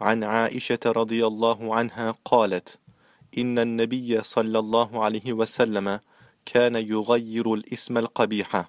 عن عائشة رضي الله عنها قالت إن النبي صلى الله عليه وسلم كان يغير الاسم القبيح